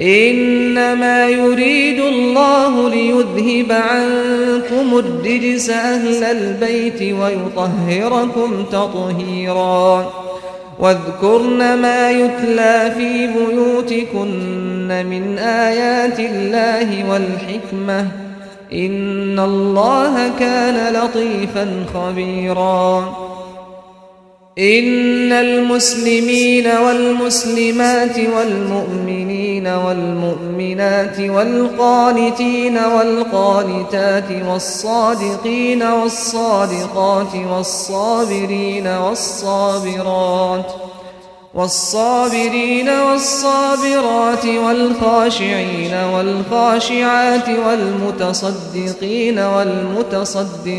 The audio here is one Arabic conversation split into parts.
إنما يريد الله ليذهب عنكم الرجس أهل البيت ويطهركم تطهيرا. واذكرن ما يتلى في بيوتكن من آيات الله والحكمة. إن الله كان لطيفا خبيرا. إن المسلمين والمسلمات والمؤمنين والمؤمنين والمؤمنات والقانتين والقانتات والصادقين والصادقات والصابرين والصابرات والصابرين والصابرات والخاشعين والخاشعات والمتصدقين والمتصدقات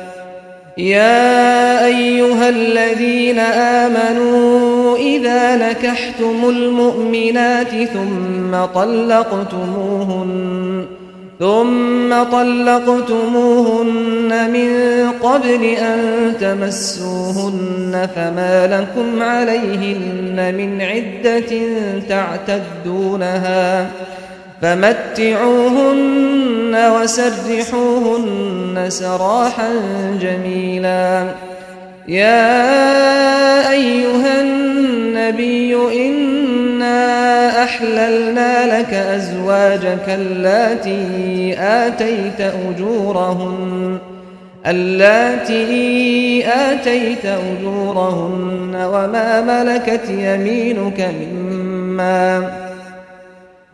يا أيها الذين آمنوا إذا نكحتم المؤمنات ثم طلقتموهن ثم طلقتموهن من قبل أن تمسوهن فما لكم عليهن من عدة تعتدونها. فمتعوهن وسرحوهن سراحا جميلا. يا أيها النبي إنا أحللنا لك أزواجك التي آتيت أجورهن اللاتي آتيت أجورهن وما ملكت يمينك مما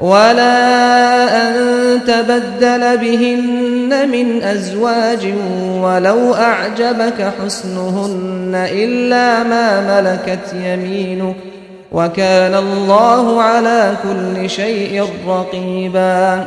ولا أن تبدل بهن من أزواج ولو أعجبك حسنهن إلا ما ملكت يمينك وكان الله على كل شيء رقيباً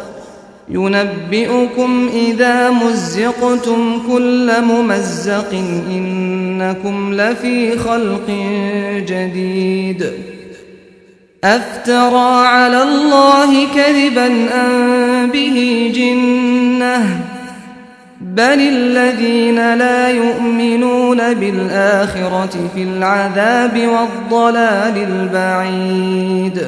ينبئكم إذا مزقتم كل ممزق إنكم لفي خلق جديد. أفترى على الله كذبا أن به جنة؟ بل الذين لا يؤمنون بالآخرة في العذاب والضلال البعيد.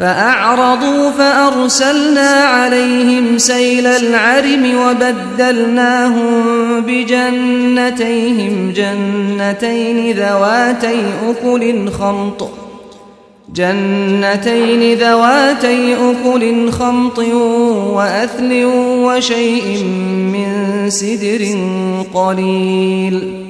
فأعرضوا فأرسلنا عليهم سيل العرم وبدلناهم بجنتيهم جنتين ذواتي أكل خمط جنتين ذواتي أكل خمط وأثل وشيء من سدر قليل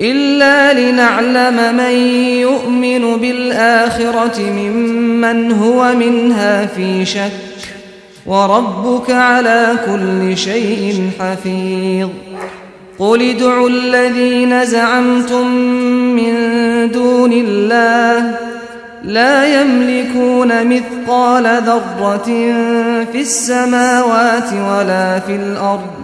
إلا لنعلم من يؤمن بالآخرة ممن هو منها في شك وربك على كل شيء حفيظ. قل ادعوا الذين زعمتم من دون الله لا يملكون مثقال ذرة في السماوات ولا في الأرض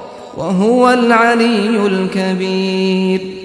وهو العلي الكبير.